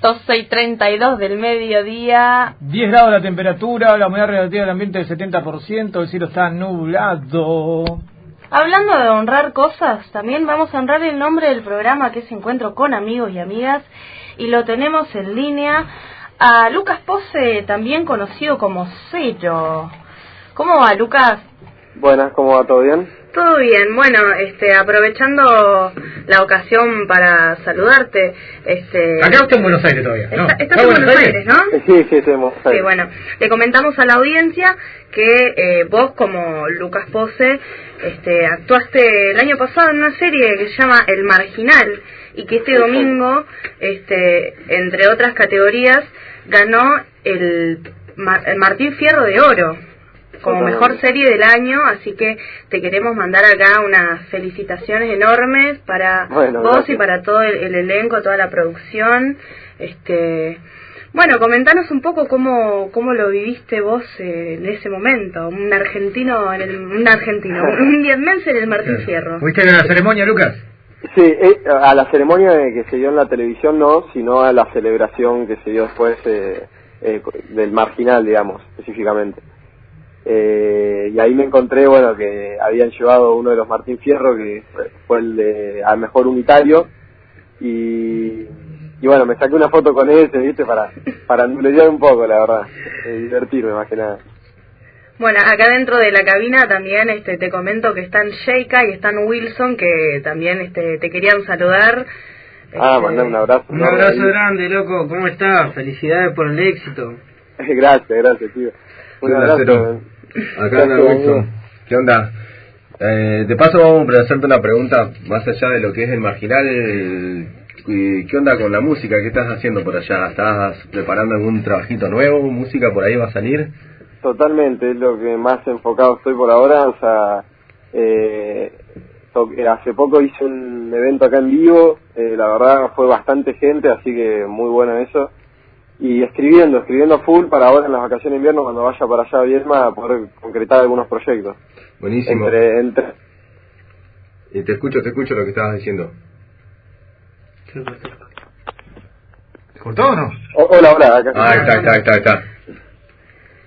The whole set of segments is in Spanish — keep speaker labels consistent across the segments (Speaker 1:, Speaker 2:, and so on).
Speaker 1: 12 y 32 del mediodía.
Speaker 2: 10 grados la temperatura, la humedad relativa del ambiente del 70%, el cielo está nublado.
Speaker 1: Hablando de honrar cosas, también vamos a honrar el nombre del programa que es Encuentro con amigos y amigas y lo tenemos en línea a Lucas Pose, también conocido como Cero. ¿Cómo va, Lucas?
Speaker 3: Buenas, ¿cómo va? ¿Todo bien?
Speaker 1: Todo bien, bueno, este, aprovechando la ocasión para saludarte, este...
Speaker 2: Acá está en Buenos Aires todavía, ¿no?
Speaker 1: estás en Buenos Aires, ¿no?
Speaker 3: Sí, sí, sí, Buenos
Speaker 1: Sí, bueno, le comentamos a la audiencia que eh, vos como Lucas Pose este, actuaste el año pasado en una serie que se llama El Marginal y que este domingo, este, entre otras categorías, ganó el, el Martín Fierro de Oro como mejor serie del año, así que te queremos mandar acá unas felicitaciones enormes para vos y para todo el, elenco, toda la producción. Este, bueno, comentanos un poco cómo, cómo lo viviste vos eh, en ese momento, un argentino, en el, un argentino, un vienmense en el Martín Fierro.
Speaker 2: ¿Fuiste a la ceremonia, Lucas?
Speaker 3: Sí, eh, a la ceremonia que se dio en la televisión no, sino a la celebración que se dio después eh, del marginal, digamos, específicamente. Eh, y ahí me encontré, bueno, que habían llevado uno de los Martín Fierro, que fue el de al mejor unitario, y, y bueno, me saqué una foto con ese, ¿viste? Para, para un poco, la verdad, eh, divertirme más que nada.
Speaker 1: Bueno, acá dentro de la cabina también este, te comento que están Sheika y están Wilson, que también este, te querían saludar.
Speaker 3: Ah, este... mandar un abrazo.
Speaker 4: Un abrazo grande, loco, ¿cómo estás? Felicidades por el éxito.
Speaker 3: gracias, gracias, tío.
Speaker 5: Un abrazo. Acá anda Wilson. ¿Qué onda? Eh, de paso vamos a hacerte una pregunta más allá de lo que es el marginal. ¿Qué onda con la música? ¿Qué estás haciendo por allá? ¿Estás preparando algún trabajito nuevo? ¿Música por ahí va a salir?
Speaker 3: Totalmente, es lo que más enfocado estoy por ahora. O sea, eh, hace poco hice un evento acá en vivo, eh, la verdad fue bastante gente, así que muy bueno eso y escribiendo, escribiendo full para ahora en las vacaciones de invierno cuando vaya para allá a Viedma poder concretar algunos proyectos.
Speaker 5: Buenísimo.
Speaker 3: Entre, entre...
Speaker 5: Y te escucho, te escucho lo que estabas diciendo.
Speaker 2: ¿Cortó o no?
Speaker 3: hola, hola. Acá
Speaker 5: ah, está, está, está, está.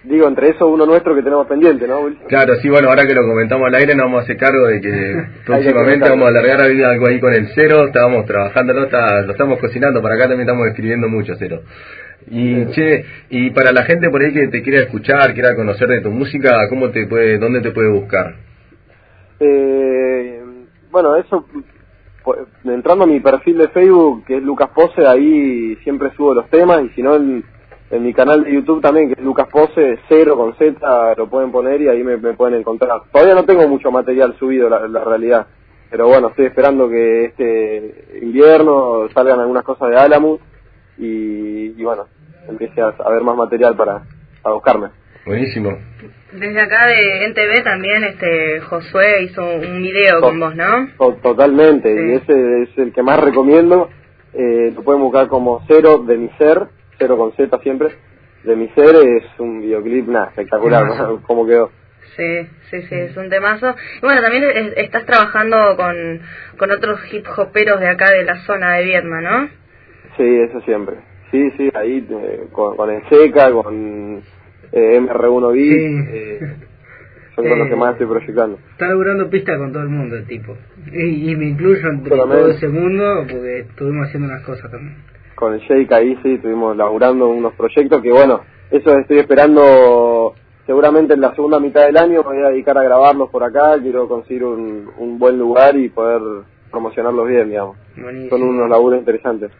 Speaker 3: Digo, entre eso uno nuestro que tenemos pendiente, ¿no?
Speaker 5: Claro, sí, bueno, ahora que lo comentamos al aire nos vamos a hacer cargo de que próximamente vamos a alargar algo ahí con el cero, estábamos trabajando, lo estamos cocinando, para acá también estamos escribiendo mucho cero. Y che, y para la gente por ahí que te quiera escuchar, quiera conocer de tu música, ¿cómo te puede, dónde te puede buscar?
Speaker 3: Eh, bueno, eso pues, entrando a mi perfil de Facebook, que es Lucas Pose, ahí siempre subo los temas y si no en, mi canal de YouTube también, que es Lucas Pose, cero con Z, lo pueden poner y ahí me, pueden encontrar. Todavía no tengo mucho material subido, la, la realidad, pero bueno, estoy esperando que este invierno salgan algunas cosas de Alamus y, bueno, empiece a, ver más material para, buscarme.
Speaker 5: Buenísimo.
Speaker 1: Desde acá de NTV también este Josué hizo un video con vos, ¿no?
Speaker 3: totalmente, y ese es el que más recomiendo. Eh, lo pueden buscar como Cero de mi ser, Cero con Z siempre. De mi ser es un videoclip, nada, espectacular, como quedó.
Speaker 1: Sí, sí, sí, es un temazo. Y bueno, también estás trabajando con, con otros hip hoperos de acá de la zona de Vietma, ¿no?
Speaker 3: Sí, eso siempre. Sí, sí, ahí eh, con, el SECA, con eh, MR1 b eh, son con los que más estoy proyectando.
Speaker 4: Está laburando pista con todo el mundo el tipo. Y, me incluyo entre todo ese mundo porque estuvimos haciendo unas cosas también.
Speaker 3: Con el Shake ahí sí, estuvimos laburando unos proyectos que bueno, eso estoy esperando seguramente en la segunda mitad del año me voy a dedicar a grabarlos por acá, quiero conseguir un, un buen lugar y poder promocionarlos bien, digamos. Son unos laburos interesantes.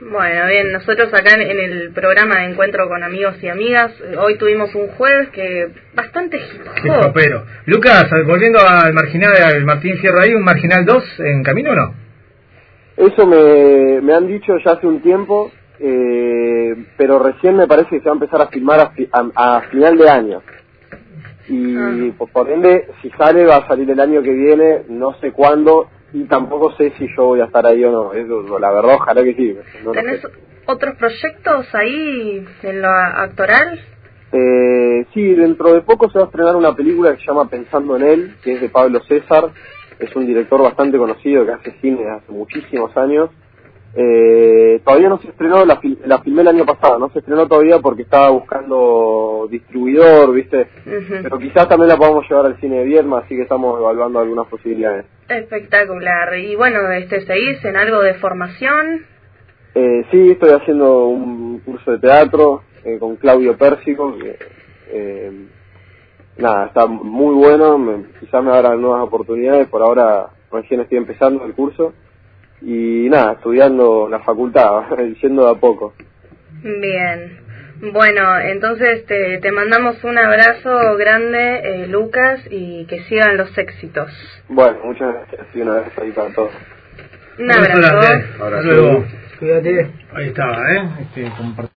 Speaker 1: Bueno, bien, nosotros acá en, el programa de Encuentro con Amigos y Amigas, hoy tuvimos un jueves que bastante hip
Speaker 2: pero Lucas, volviendo al marginal, al Martín Fierro, ¿hay un marginal 2 en camino o no?
Speaker 3: Eso me, me han dicho ya hace un tiempo, eh, pero recién me parece que se va a empezar a filmar a, final de año. Y ah. pues, por ende, si sale, va a salir el año que viene, no sé cuándo, y tampoco sé si yo voy a estar ahí o no. Eso, la verdad, ojalá que sí.
Speaker 1: ¿Tenés otros proyectos ahí en lo actoral?
Speaker 3: Eh, sí, dentro de poco se va a estrenar una película que se llama Pensando en él, que es de Pablo César. Es un director bastante conocido que hace cine desde hace muchísimos años. Eh, todavía no se estrenó, la, la filmé el año pasado, no se estrenó todavía porque estaba buscando distribuidor, ¿viste? Pero quizás también la podamos llevar al cine de Vierma, así que estamos evaluando algunas posibilidades.
Speaker 1: Espectacular. Y bueno, este, ¿seguís en algo de formación?
Speaker 3: Eh, sí, estoy haciendo un curso de teatro eh, con Claudio Pérsico, que eh, nada, está muy bueno, me, quizás me abran nuevas oportunidades, por ahora recién estoy empezando el curso y nada, estudiando la facultad, yendo de a poco.
Speaker 1: Bien. Bueno, entonces te, te mandamos un abrazo grande, eh, Lucas, y que sigan los éxitos.
Speaker 3: Bueno, muchas gracias y una vez ahí para todos.
Speaker 1: Un abrazo.
Speaker 2: Cuídate. Ahí estaba, ¿eh? Este,